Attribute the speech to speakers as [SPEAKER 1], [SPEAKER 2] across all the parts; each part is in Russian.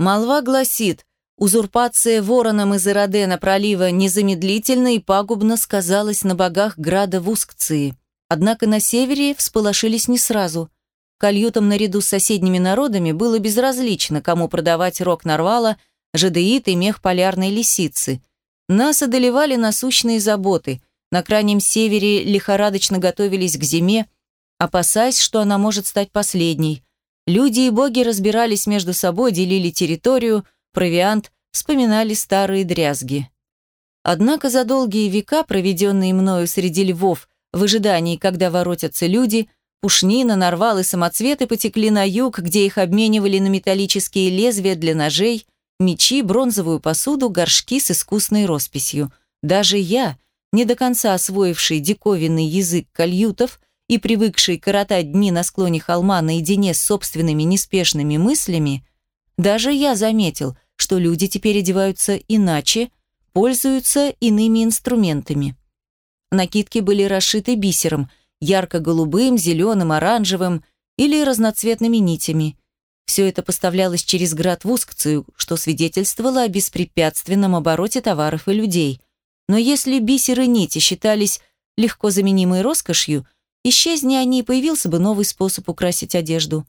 [SPEAKER 1] Молва гласит, узурпация вороном из Иродена пролива незамедлительно и пагубно сказалась на богах града Вускции. Однако на севере всполошились не сразу. Кальютам наряду с соседними народами было безразлично, кому продавать рог нарвала, жадеит и мех полярной лисицы. Нас одолевали насущные заботы. На крайнем севере лихорадочно готовились к зиме, опасаясь, что она может стать последней. Люди и боги разбирались между собой, делили территорию, провиант, вспоминали старые дрязги. Однако за долгие века, проведенные мною среди львов, в ожидании, когда воротятся люди, пушнина, нарвал и самоцветы потекли на юг, где их обменивали на металлические лезвия для ножей, мечи, бронзовую посуду, горшки с искусной росписью. Даже я, не до конца освоивший диковинный язык кальютов, и привыкший коротать дни на склоне холма наедине с собственными неспешными мыслями, даже я заметил, что люди теперь одеваются иначе, пользуются иными инструментами. Накидки были расшиты бисером, ярко-голубым, зеленым, оранжевым или разноцветными нитями. Все это поставлялось через град в Ускцию, что свидетельствовало о беспрепятственном обороте товаров и людей. Но если бисер и нити считались легко заменимой роскошью – Исчезни они, появился бы новый способ украсить одежду.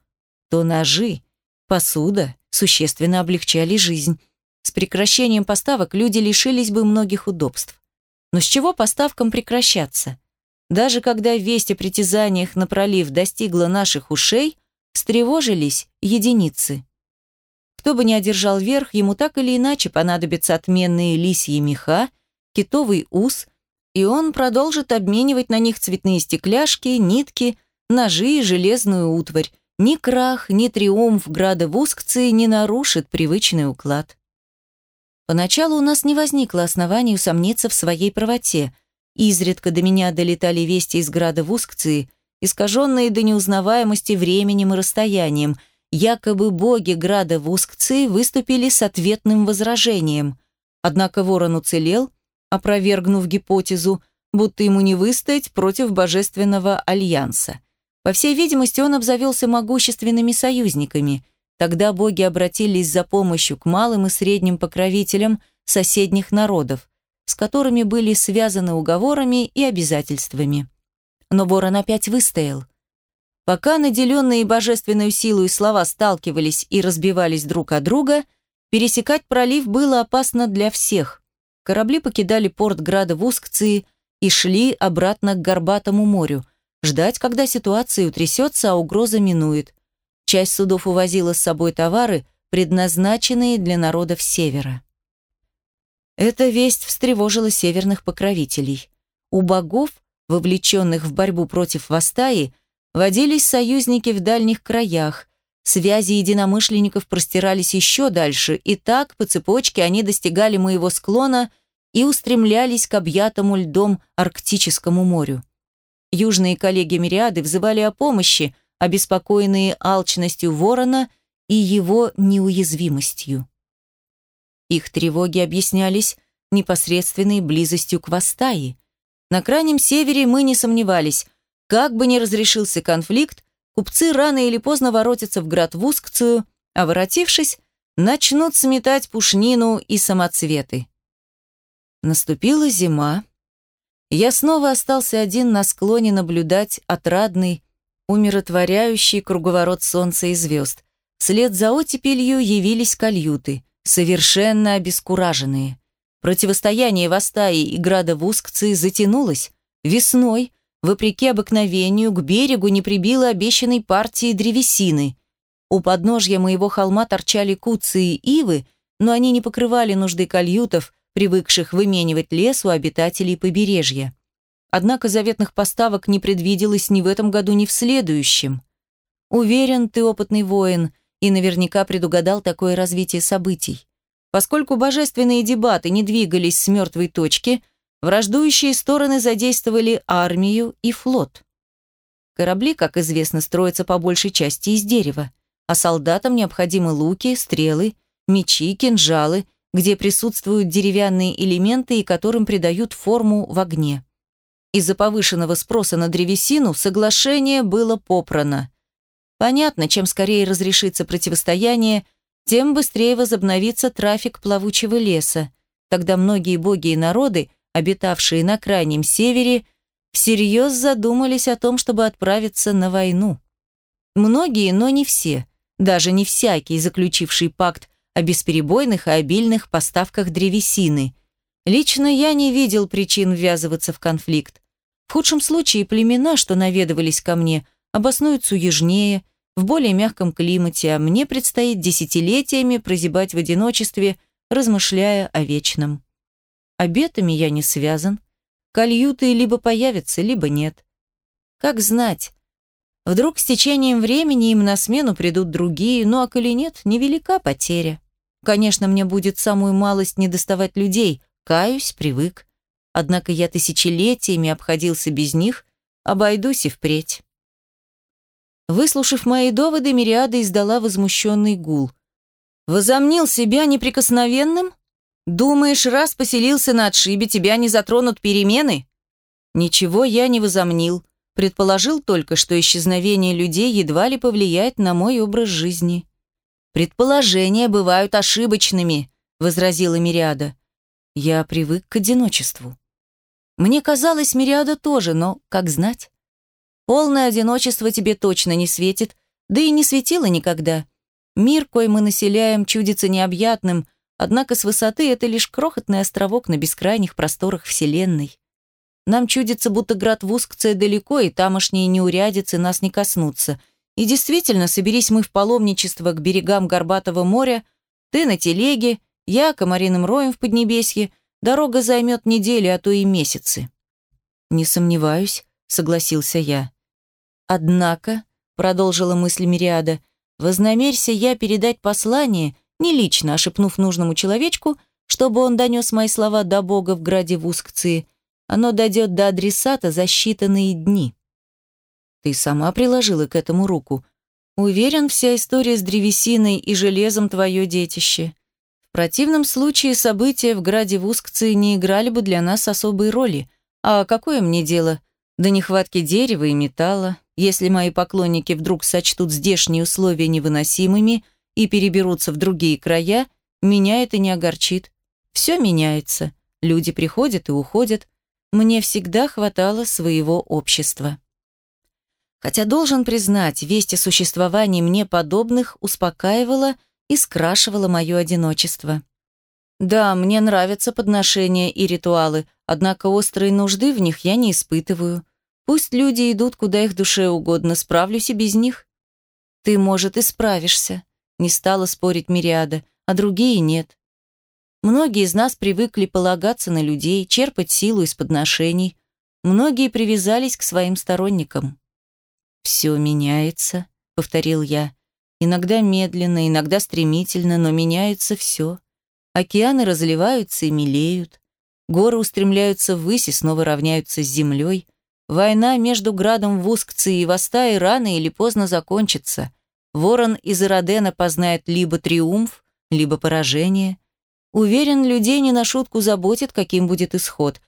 [SPEAKER 1] То ножи, посуда существенно облегчали жизнь. С прекращением поставок люди лишились бы многих удобств. Но с чего поставкам прекращаться? Даже когда весть о притязаниях на пролив достигла наших ушей, встревожились единицы. Кто бы ни одержал верх, ему так или иначе понадобятся отменные лисьи меха, китовый ус, и он продолжит обменивать на них цветные стекляшки, нитки, ножи и железную утварь. Ни крах, ни триумф града Вускции не нарушит привычный уклад. Поначалу у нас не возникло оснований усомниться в своей правоте. Изредка до меня долетали вести из града Вускции, искаженные до неузнаваемости временем и расстоянием. Якобы боги града Вускции выступили с ответным возражением. Однако ворон уцелел – опровергнув гипотезу, будто ему не выстоять против Божественного Альянса. По всей видимости, он обзавелся могущественными союзниками. Тогда боги обратились за помощью к малым и средним покровителям соседних народов, с которыми были связаны уговорами и обязательствами. Но ворон опять выстоял. Пока наделенные божественной силой слова сталкивались и разбивались друг от друга, пересекать пролив было опасно для всех. Корабли покидали порт Града в Ускции и шли обратно к Горбатому морю, ждать, когда ситуация утрясется, а угроза минует. Часть судов увозила с собой товары, предназначенные для народов Севера. Эта весть встревожила северных покровителей. У богов, вовлеченных в борьбу против Вастаи, водились союзники в дальних краях, Связи единомышленников простирались еще дальше, и так по цепочке они достигали моего склона и устремлялись к объятому льдом Арктическому морю. Южные коллеги Мириады взывали о помощи, обеспокоенные алчностью ворона и его неуязвимостью. Их тревоги объяснялись непосредственной близостью к Вастаи. На крайнем севере мы не сомневались, как бы ни разрешился конфликт, купцы рано или поздно воротятся в град Вускцию, а воротившись, начнут сметать пушнину и самоцветы. Наступила зима. Я снова остался один на склоне наблюдать отрадный, умиротворяющий круговорот солнца и звезд. Вслед за оттепелью явились кальюты, совершенно обескураженные. Противостояние Вастаи и Града Вускцы затянулось. Весной, вопреки обыкновению, к берегу не прибило обещанной партии древесины. У подножья моего холма торчали куцы и ивы, но они не покрывали нужды кальютов, привыкших выменивать лес у обитателей побережья. Однако заветных поставок не предвиделось ни в этом году, ни в следующем. Уверен, ты опытный воин и наверняка предугадал такое развитие событий. Поскольку божественные дебаты не двигались с мертвой точки, Враждующие стороны задействовали армию и флот. Корабли, как известно, строятся по большей части из дерева, а солдатам необходимы луки, стрелы, мечи, кинжалы, где присутствуют деревянные элементы и которым придают форму в огне. Из-за повышенного спроса на древесину соглашение было попрано. Понятно, чем скорее разрешится противостояние, тем быстрее возобновится трафик плавучего леса. Тогда многие боги и народы, обитавшие на крайнем севере, всерьез задумались о том, чтобы отправиться на войну. Многие, но не все, даже не всякий, заключивший пакт о бесперебойных и обильных поставках древесины. Лично я не видел причин ввязываться в конфликт. В худшем случае племена, что наведывались ко мне, обоснуются южнее, в более мягком климате, а мне предстоит десятилетиями прозябать в одиночестве, размышляя о вечном. Обетами я не связан. Кольюты либо появятся, либо нет. Как знать. Вдруг с течением времени им на смену придут другие, ну а коли нет, невелика потеря. Конечно, мне будет самую малость не доставать людей, каюсь, привык. Однако я тысячелетиями обходился без них, обойдусь и впредь. Выслушав мои доводы, Мириада издала возмущенный гул. «Возомнил себя неприкосновенным? Думаешь, раз поселился на отшибе, тебя не затронут перемены?» «Ничего я не возомнил. Предположил только, что исчезновение людей едва ли повлияет на мой образ жизни». «Предположения бывают ошибочными», — возразила Мириада. «Я привык к одиночеству». Мне казалось, Мириада тоже, но как знать? Полное одиночество тебе точно не светит, да и не светило никогда. Мир, кой мы населяем, чудится необъятным, однако с высоты это лишь крохотный островок на бескрайних просторах Вселенной. Нам чудится, будто град Вускция далеко, и тамошние неурядицы нас не коснутся. И действительно, соберись мы в паломничество к берегам Горбатого моря, ты на телеге, я комариным роем в Поднебесье, дорога займет недели, а то и месяцы. Не сомневаюсь, согласился я. Однако, продолжила мысль Мириада, вознамерься я передать послание, не лично, а нужному человечку, чтобы он донес мои слова до Бога в граде Вускции, оно дойдет до адресата за считанные дни. Ты сама приложила к этому руку. Уверен, вся история с древесиной и железом твое детище. В противном случае события в граде Вускции не играли бы для нас особой роли. А какое мне дело до нехватки дерева и металла, если мои поклонники вдруг сочтут здешние условия невыносимыми и переберутся в другие края, меня это не огорчит. Все меняется. Люди приходят и уходят. Мне всегда хватало своего общества. Хотя должен признать, весть о существовании мне подобных успокаивала и скрашивала мое одиночество. Да, мне нравятся подношения и ритуалы, однако острой нужды в них я не испытываю. Пусть люди идут, куда их душе угодно, справлюсь и без них. Ты, может, и справишься, не стала спорить Мириада, а другие нет. Многие из нас привыкли полагаться на людей, черпать силу из подношений. Многие привязались к своим сторонникам. «Все меняется», — повторил я. «Иногда медленно, иногда стремительно, но меняется все. Океаны разливаются и мелеют. Горы устремляются ввысь и снова равняются с землей. Война между градом Вускци и Вастаи рано или поздно закончится. Ворон из Иродена познает либо триумф, либо поражение. Уверен, людей не на шутку заботит, каким будет исход.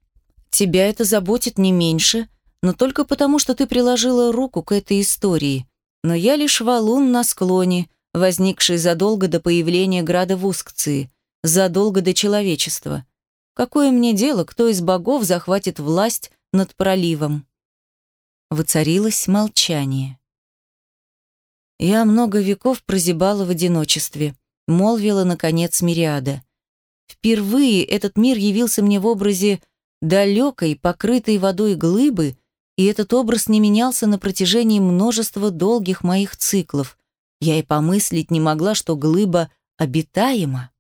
[SPEAKER 1] Тебя это заботит не меньше, но только потому, что ты приложила руку к этой истории. Но я лишь валун на склоне, возникший задолго до появления града Вускции, задолго до человечества. Какое мне дело, кто из богов захватит власть над проливом? Воцарилось молчание. Я много веков прозябала в одиночестве, молвила, наконец, Мириада. Впервые этот мир явился мне в образе далекой, покрытой водой глыбы, и этот образ не менялся на протяжении множества долгих моих циклов. Я и помыслить не могла, что глыба обитаема.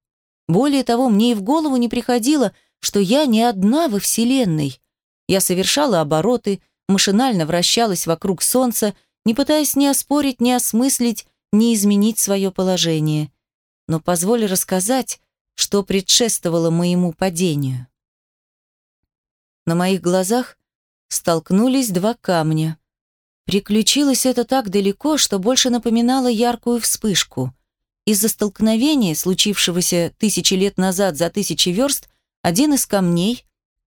[SPEAKER 1] Более того, мне и в голову не приходило, что я не одна во Вселенной. Я совершала обороты, машинально вращалась вокруг Солнца, не пытаясь ни оспорить, ни осмыслить, ни изменить свое положение. Но позволь рассказать, что предшествовало моему падению. На моих глазах столкнулись два камня. Приключилось это так далеко, что больше напоминало яркую вспышку. Из-за столкновения, случившегося тысячи лет назад за тысячи верст, один из камней,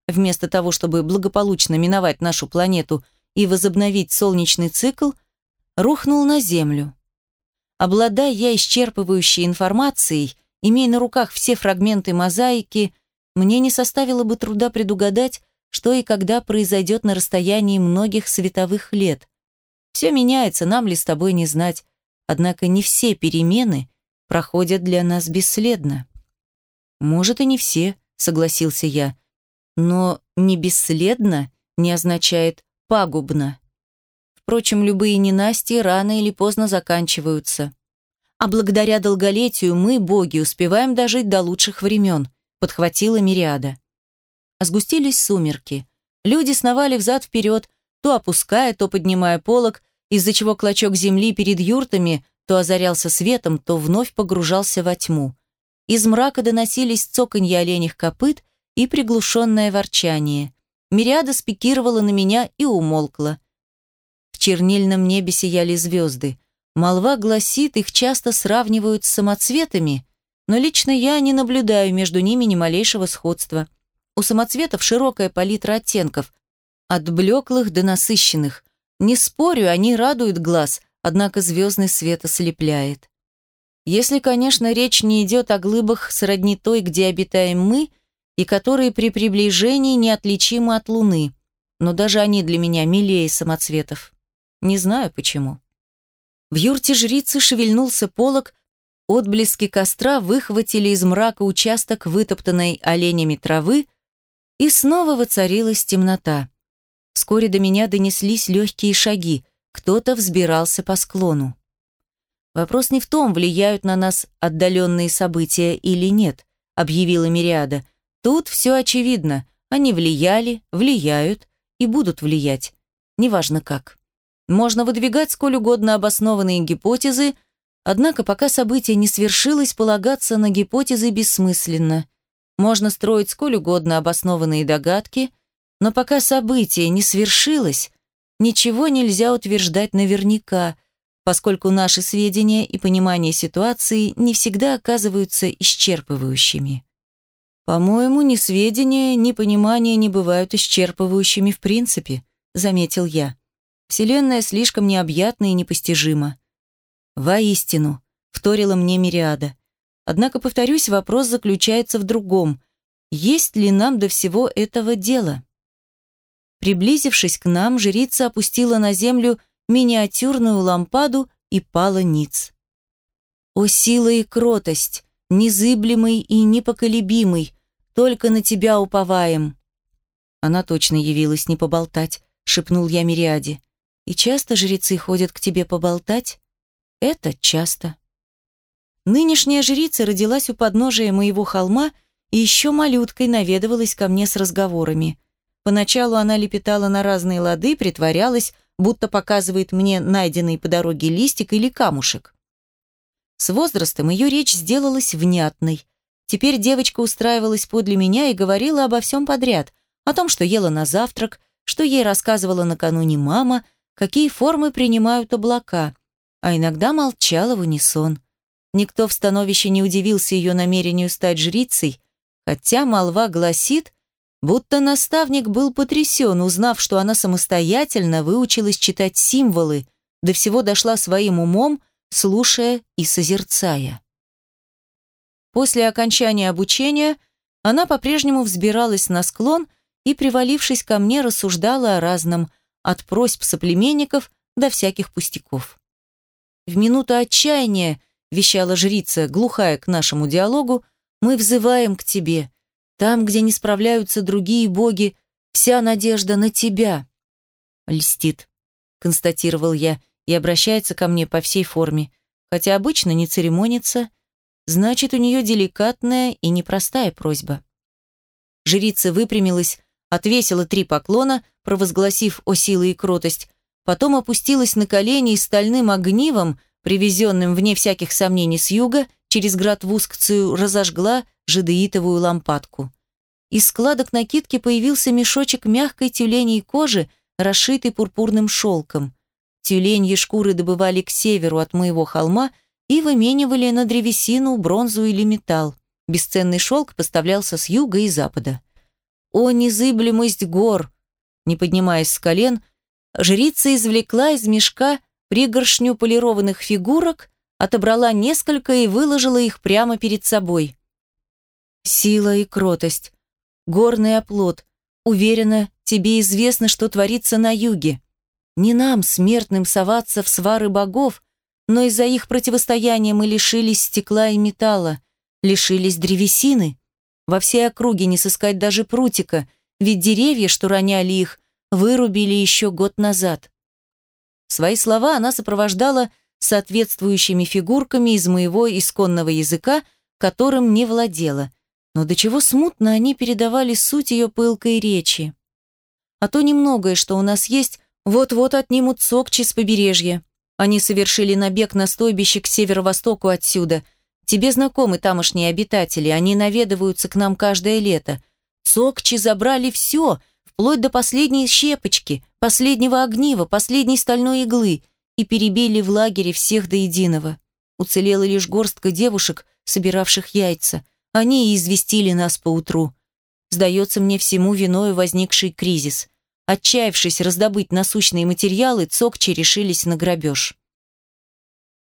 [SPEAKER 1] вместо того, чтобы благополучно миновать нашу планету и возобновить солнечный цикл, рухнул на Землю. обладая я исчерпывающей информацией, имея на руках все фрагменты мозаики, мне не составило бы труда предугадать, что и когда произойдет на расстоянии многих световых лет. Все меняется, нам ли с тобой не знать, однако не все перемены проходят для нас бесследно. Может, и не все, согласился я, но не бесследно не означает пагубно. Впрочем, любые ненастья рано или поздно заканчиваются. А благодаря долголетию мы, боги, успеваем дожить до лучших времен, подхватила Мириада. Сгустились сумерки. Люди сновали взад-вперед, то опуская, то поднимая полог, из-за чего клочок земли перед юртами то озарялся светом, то вновь погружался во тьму. Из мрака доносились цоканье оленях копыт и приглушенное ворчание. Мириада спикировала на меня и умолкла. Чернильном небе сияли звезды. Молва гласит, их часто сравнивают с самоцветами, но лично я не наблюдаю между ними ни малейшего сходства. У самоцветов широкая палитра оттенков, от блеклых до насыщенных. Не спорю, они радуют глаз, однако звездный свет ослепляет. Если, конечно, речь не идет о глыбах сродни той, где обитаем мы, и которые при приближении неотличимы от Луны, но даже они для меня милее самоцветов. Не знаю почему. В юрте жрицы шевельнулся полог, отблески костра выхватили из мрака участок вытоптанной оленями травы, и снова воцарилась темнота. Вскоре до меня донеслись легкие шаги, кто-то взбирался по склону. Вопрос не в том, влияют на нас отдаленные события или нет, объявила Мириада. Тут все очевидно. Они влияли, влияют и будут влиять. Неважно как. Можно выдвигать сколь угодно обоснованные гипотезы, однако пока событие не свершилось, полагаться на гипотезы бессмысленно. Можно строить сколь угодно обоснованные догадки, но пока событие не свершилось, ничего нельзя утверждать наверняка, поскольку наши сведения и понимание ситуации не всегда оказываются исчерпывающими. «По-моему, ни сведения, ни понимание не бывают исчерпывающими в принципе», заметил я. Вселенная слишком необъятна и непостижима. Воистину, вторила мне Мириада. Однако, повторюсь, вопрос заключается в другом. Есть ли нам до всего этого дела? Приблизившись к нам, жрица опустила на землю миниатюрную лампаду и пала ниц. «О сила и кротость, незыблемый и непоколебимый, только на тебя уповаем!» Она точно явилась не поболтать, шепнул я Мириаде. И часто жрецы ходят к тебе поболтать? Это часто. Нынешняя жрица родилась у подножия моего холма и еще малюткой наведывалась ко мне с разговорами. Поначалу она лепетала на разные лады, притворялась, будто показывает мне найденный по дороге листик или камушек. С возрастом ее речь сделалась внятной. Теперь девочка устраивалась подле меня и говорила обо всем подряд, о том, что ела на завтрак, что ей рассказывала накануне мама, какие формы принимают облака, а иногда молчала в унисон. Никто в становище не удивился ее намерению стать жрицей, хотя молва гласит, будто наставник был потрясен, узнав, что она самостоятельно выучилась читать символы, до всего дошла своим умом, слушая и созерцая. После окончания обучения она по-прежнему взбиралась на склон и, привалившись ко мне, рассуждала о разном – от просьб соплеменников до всяких пустяков. В минуту отчаяния, вещала жрица, глухая к нашему диалогу, мы взываем к тебе. Там, где не справляются другие боги, вся надежда на тебя. Льстит, констатировал я, и обращается ко мне по всей форме, хотя обычно не церемонится, значит, у нее деликатная и непростая просьба. Жрица выпрямилась, отвесила три поклона, провозгласив о силы и кротость, потом опустилась на колени и стальным огнивом, привезенным вне всяких сомнений с юга, через град Вускцию разожгла жидеитовую лампадку. Из складок накидки появился мешочек мягкой тюленей кожи, расшитый пурпурным шелком. Тюленьи шкуры добывали к северу от моего холма и выменивали на древесину, бронзу или металл. Бесценный шелк поставлялся с юга и запада. О, незыблемость гор! Не поднимаясь с колен, жрица извлекла из мешка пригоршню полированных фигурок, отобрала несколько и выложила их прямо перед собой. Сила и кротость. Горный оплот. Уверена, тебе известно, что творится на юге. Не нам, смертным, соваться в свары богов, но из-за их противостояния мы лишились стекла и металла, лишились древесины. Во всей округе не сыскать даже прутика, ведь деревья, что роняли их, вырубили еще год назад. Свои слова она сопровождала соответствующими фигурками из моего исконного языка, которым не владела, но до чего смутно они передавали суть ее пылкой речи. А то немногое, что у нас есть, вот-вот отнимут сокчи с побережья. Они совершили набег на стойбище к северо-востоку отсюда. Тебе знакомы тамошние обитатели, они наведываются к нам каждое лето. Сокчи забрали все, вплоть до последней щепочки, последнего огнива, последней стальной иглы, и перебили в лагере всех до единого. Уцелела лишь горстка девушек, собиравших яйца. Они и известили нас поутру. Сдается мне всему виною возникший кризис. Отчаявшись раздобыть насущные материалы, цокчи решились на грабеж.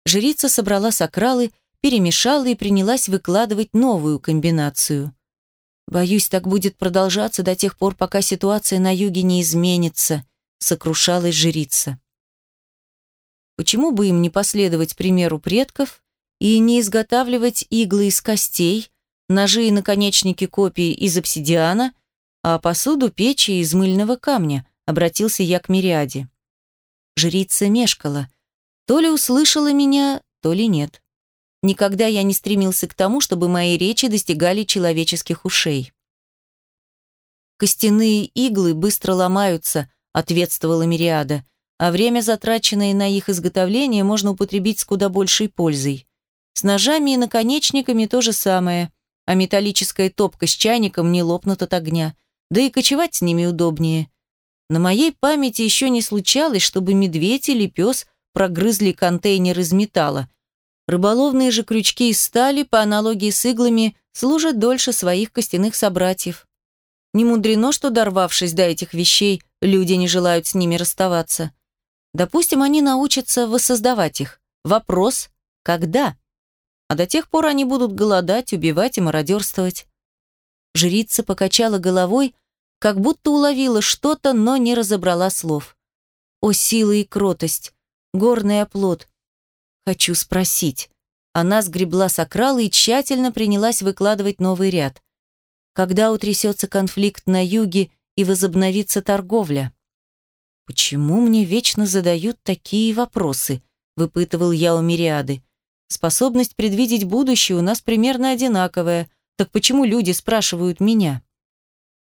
[SPEAKER 1] Жрица собрала сакралы, перемешала и принялась выкладывать новую комбинацию. «Боюсь, так будет продолжаться до тех пор, пока ситуация на юге не изменится», сокрушалась жрица. Почему бы им не последовать примеру предков и не изготавливать иглы из костей, ножи и наконечники копий из обсидиана, а посуду печи из мыльного камня, обратился я к Мириаде. Жрица мешкала. То ли услышала меня, то ли нет. Никогда я не стремился к тому, чтобы мои речи достигали человеческих ушей. «Костяные иглы быстро ломаются», — ответствовала Мириада, «а время, затраченное на их изготовление, можно употребить с куда большей пользой. С ножами и наконечниками то же самое, а металлическая топка с чайником не лопнут от огня да и кочевать с ними удобнее. На моей памяти еще не случалось, чтобы медведь или пес прогрызли контейнер из металла. Рыболовные же крючки из стали, по аналогии с иглами, служат дольше своих костяных собратьев. Не мудрено, что, дорвавшись до этих вещей, люди не желают с ними расставаться. Допустим, они научатся воссоздавать их. Вопрос – когда? А до тех пор они будут голодать, убивать и мародерствовать. Жрица покачала головой, как будто уловила что-то, но не разобрала слов. «О, сила и кротость! Горный оплот! Хочу спросить». Она сгребла сакралы и тщательно принялась выкладывать новый ряд. Когда утрясется конфликт на юге и возобновится торговля? «Почему мне вечно задают такие вопросы?» – выпытывал я у Мириады. «Способность предвидеть будущее у нас примерно одинаковая. Так почему люди спрашивают меня?»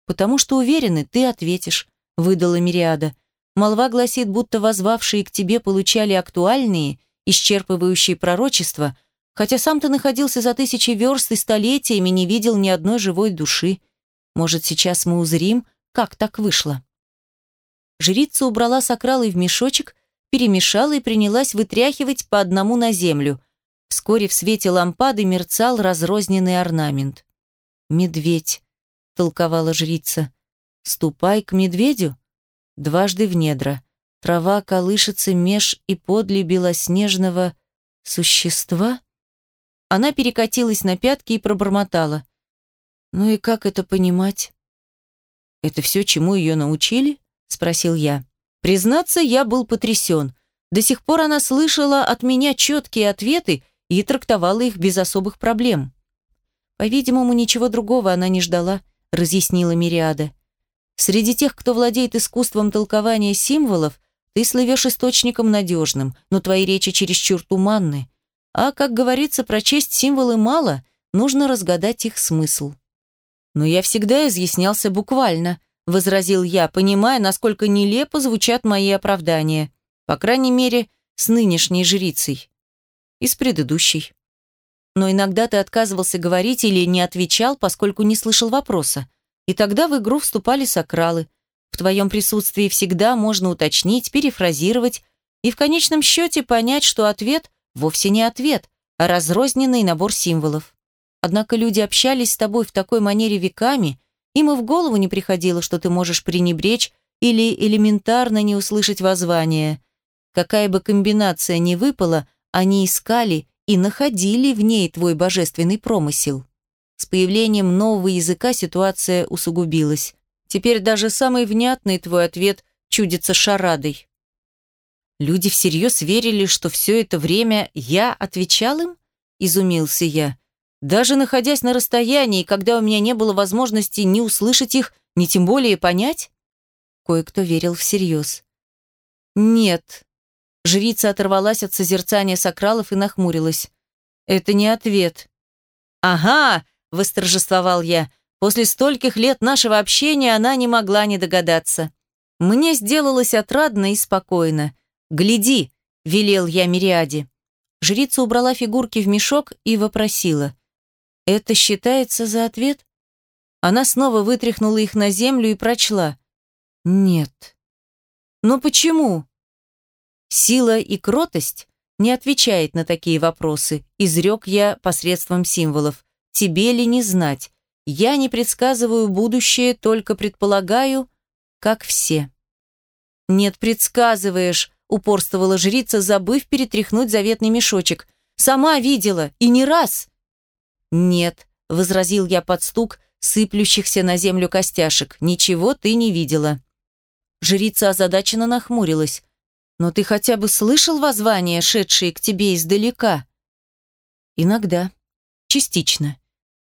[SPEAKER 1] «Потому что уверены, ты ответишь», — выдала Мириада. «Молва гласит, будто возвавшие к тебе получали актуальные, исчерпывающие пророчества, хотя сам ты находился за тысячи верст и столетиями не видел ни одной живой души. Может, сейчас мы узрим, как так вышло?» Жрица убрала сакралы в мешочек, перемешала и принялась вытряхивать по одному на землю. Вскоре в свете лампады мерцал разрозненный орнамент. Медведь, толковала жрица. «Ступай к медведю?» Дважды в недра. Трава колышется меж и подле белоснежного существа. Она перекатилась на пятки и пробормотала. «Ну и как это понимать?» «Это все, чему ее научили?» — спросил я. Признаться, я был потрясен. До сих пор она слышала от меня четкие ответы и трактовала их без особых проблем. По-видимому, ничего другого она не ждала разъяснила Мириада. Среди тех, кто владеет искусством толкования символов, ты слывешь источником надежным, но твои речи чересчур туманны. А, как говорится, прочесть символы мало, нужно разгадать их смысл. Но я всегда изъяснялся буквально, возразил я, понимая, насколько нелепо звучат мои оправдания. По крайней мере, с нынешней жрицей. И с предыдущей но иногда ты отказывался говорить или не отвечал, поскольку не слышал вопроса. И тогда в игру вступали сакралы. В твоем присутствии всегда можно уточнить, перефразировать и в конечном счете понять, что ответ вовсе не ответ, а разрозненный набор символов. Однако люди общались с тобой в такой манере веками, им и в голову не приходило, что ты можешь пренебречь или элементарно не услышать воззвание. Какая бы комбинация ни выпала, они искали и находили в ней твой божественный промысел. С появлением нового языка ситуация усугубилась. Теперь даже самый внятный твой ответ чудится шарадой. Люди всерьез верили, что все это время я отвечал им? Изумился я. Даже находясь на расстоянии, когда у меня не было возможности ни услышать их, ни тем более понять? Кое-кто верил всерьез. Нет. Жрица оторвалась от созерцания сакралов и нахмурилась. Это не ответ. Ага, восторжествовал я. После стольких лет нашего общения она не могла не догадаться. Мне сделалось отрадно и спокойно. «Гляди!» – велел я Мириаде. Жрица убрала фигурки в мешок и вопросила. «Это считается за ответ?» Она снова вытряхнула их на землю и прочла. «Нет». «Но почему?» «Сила и кротость не отвечает на такие вопросы», изрек я посредством символов. «Тебе ли не знать? Я не предсказываю будущее, только предполагаю, как все». «Нет, предсказываешь», — упорствовала жрица, забыв перетряхнуть заветный мешочек. «Сама видела, и не раз». «Нет», — возразил я под стук сыплющихся на землю костяшек. «Ничего ты не видела». Жрица озадаченно нахмурилась. «Но ты хотя бы слышал воззвания, шедшие к тебе издалека?» «Иногда. Частично.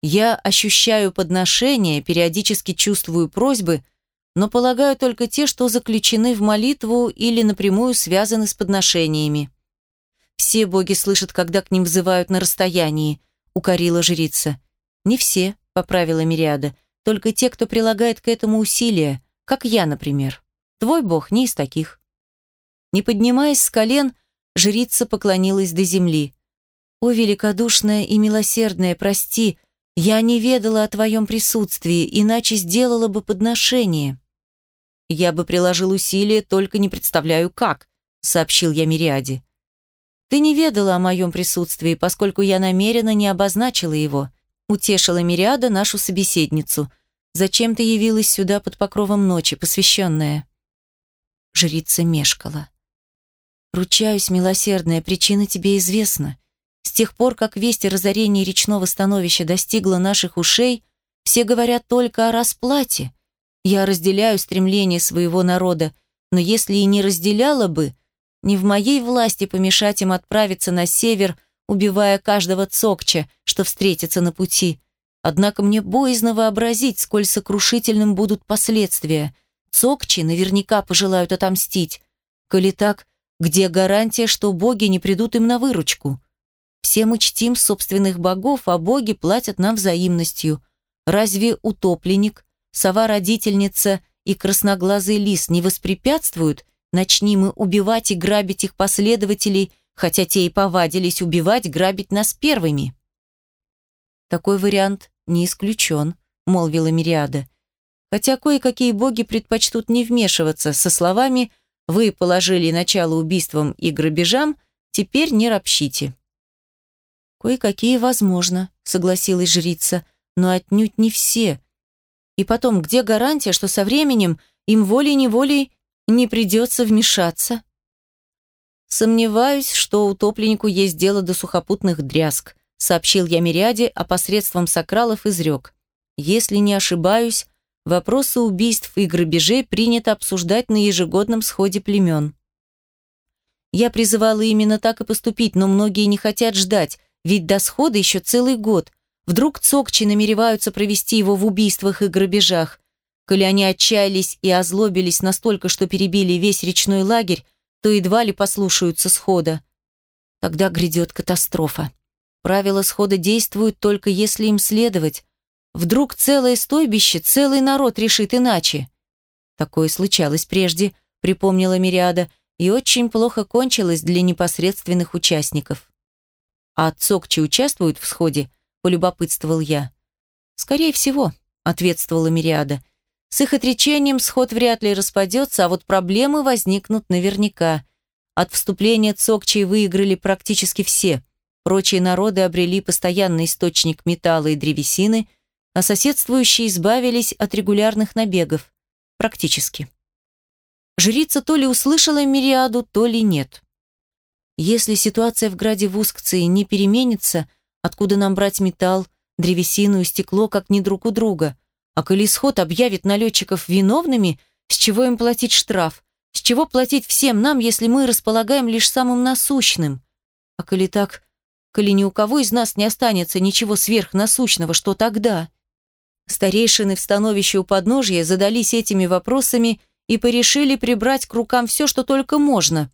[SPEAKER 1] Я ощущаю подношения, периодически чувствую просьбы, но полагаю только те, что заключены в молитву или напрямую связаны с подношениями. Все боги слышат, когда к ним взывают на расстоянии, укорила жрица. Не все, поправила Мириада, только те, кто прилагает к этому усилия, как я, например. Твой бог не из таких. Не поднимаясь с колен, жрица поклонилась до земли. «О, великодушная и милосердная, прости, я не ведала о твоем присутствии, иначе сделала бы подношение». «Я бы приложил усилия, только не представляю, как», — сообщил я Мириаде. «Ты не ведала о моем присутствии, поскольку я намеренно не обозначила его», — утешила Мириада нашу собеседницу. «Зачем ты явилась сюда под покровом ночи, посвященная?» Жрица мешкала. «Ручаюсь, милосердная, причина тебе известна. С тех пор, как весть о разорении речного становища достигла наших ушей, все говорят только о расплате. Я разделяю стремление своего народа, но если и не разделяла бы, не в моей власти помешать им отправиться на север, убивая каждого цокча, что встретится на пути. Однако мне боязно вообразить, сколь сокрушительным будут последствия. Цокчи наверняка пожелают отомстить. Коли так, где гарантия, что боги не придут им на выручку? Все мы чтим собственных богов, а боги платят нам взаимностью. Разве утопленник, сова-родительница и красноглазый лис не воспрепятствуют, начни мы убивать и грабить их последователей, хотя те и повадились убивать, грабить нас первыми? Такой вариант не исключен, молвила Мириада хотя кое-какие боги предпочтут не вмешиваться со словами «Вы положили начало убийствам и грабежам, теперь не ропщите». «Кое-какие возможно», — согласилась жрица, «но отнюдь не все. И потом, где гарантия, что со временем им волей-неволей не придется вмешаться?» «Сомневаюсь, что утопленнику есть дело до сухопутных дрязг», сообщил я Мириаде, а посредством сакралов изрек. «Если не ошибаюсь, Вопросы убийств и грабежей принято обсуждать на ежегодном сходе племен. Я призывала именно так и поступить, но многие не хотят ждать, ведь до схода еще целый год. Вдруг цокчи намереваются провести его в убийствах и грабежах. Коли они отчаялись и озлобились настолько, что перебили весь речной лагерь, то едва ли послушаются схода. Тогда грядет катастрофа. Правила схода действуют только если им следовать, Вдруг целое стойбище, целый народ решит иначе. Такое случалось прежде, припомнила Мириада, и очень плохо кончилось для непосредственных участников. А Цокчи участвуют в сходе? полюбопытствовал я. Скорее всего, ответствовала Мириада. С их отречением сход вряд ли распадется, а вот проблемы возникнут наверняка. От вступления Цокчи выиграли практически все. Прочие народы обрели постоянный источник металла и древесины – а соседствующие избавились от регулярных набегов. Практически. Жрица то ли услышала Мириаду, то ли нет. Если ситуация в граде Вускции не переменится, откуда нам брать металл, древесину и стекло, как ни друг у друга? А коли исход объявит налетчиков виновными, с чего им платить штраф? С чего платить всем нам, если мы располагаем лишь самым насущным? А коли так, коли ни у кого из нас не останется ничего сверхнасущного, что тогда? Старейшины в становище у подножья задались этими вопросами и порешили прибрать к рукам все, что только можно,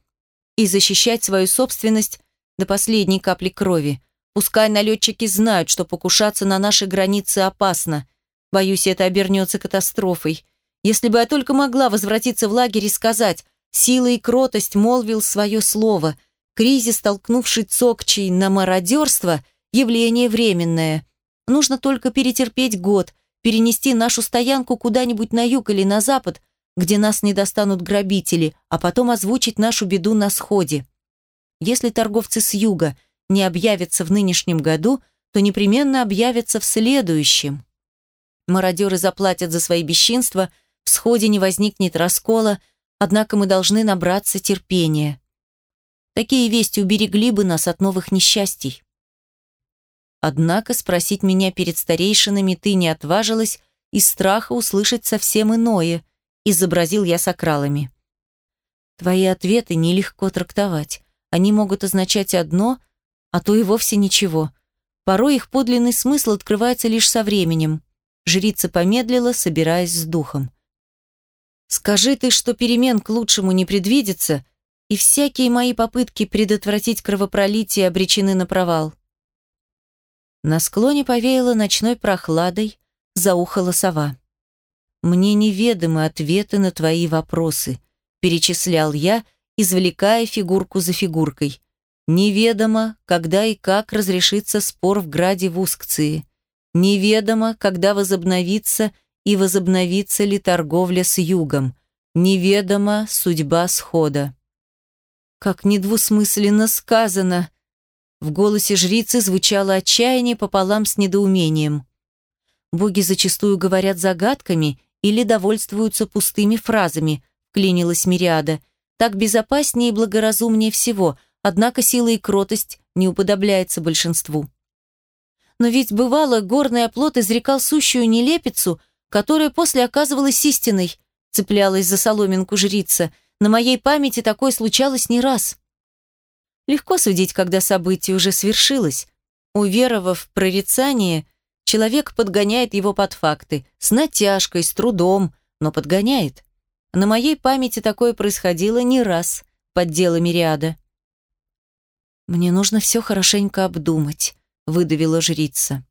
[SPEAKER 1] и защищать свою собственность до последней капли крови. Пускай налетчики знают, что покушаться на наши границы опасно. Боюсь, это обернется катастрофой. Если бы я только могла возвратиться в лагерь и сказать, сила и кротость молвил свое слово. Кризис, толкнувший Цокчий на мародерство, явление временное. Нужно только перетерпеть год, перенести нашу стоянку куда-нибудь на юг или на запад, где нас не достанут грабители, а потом озвучить нашу беду на сходе. Если торговцы с юга не объявятся в нынешнем году, то непременно объявятся в следующем. Мародеры заплатят за свои бесчинства – в сходе не возникнет раскола, однако мы должны набраться терпения. Такие вести уберегли бы нас от новых несчастий. Однако спросить меня перед старейшинами ты не отважилась из страха услышать совсем иное, изобразил я сакралами. Твои ответы нелегко трактовать. Они могут означать одно, а то и вовсе ничего. Порой их подлинный смысл открывается лишь со временем. Жрица помедлила, собираясь с духом. Скажи ты, что перемен к лучшему не предвидится, и всякие мои попытки предотвратить кровопролитие обречены на провал. На склоне повеяло ночной прохладой, заухала сова. «Мне неведомы ответы на твои вопросы», перечислял я, извлекая фигурку за фигуркой. Неведомо, когда и как разрешится спор в граде в Ускции. Неведомо, когда возобновится и возобновится ли торговля с югом. Неведома судьба схода. Как недвусмысленно сказано. В голосе жрицы звучало отчаяние пополам с недоумением. Боги зачастую говорят загадками или довольствуются пустыми фразами, клинилась Мириада. Так безопаснее и благоразумнее всего, однако сила и кротость не уподобляется большинству. Но ведь бывало, горный оплот изрекал сущую нелепицу, которая после оказывалась истиной, цеплялась за соломинку жрица. На моей памяти такое случалось не раз. Легко судить, когда событие уже свершилось. Уверовав в прорицание, человек подгоняет его под факты, с натяжкой, с трудом, но подгоняет. На моей памяти такое происходило не раз, под дело Мириада. «Мне нужно все хорошенько обдумать», — выдавила жрица.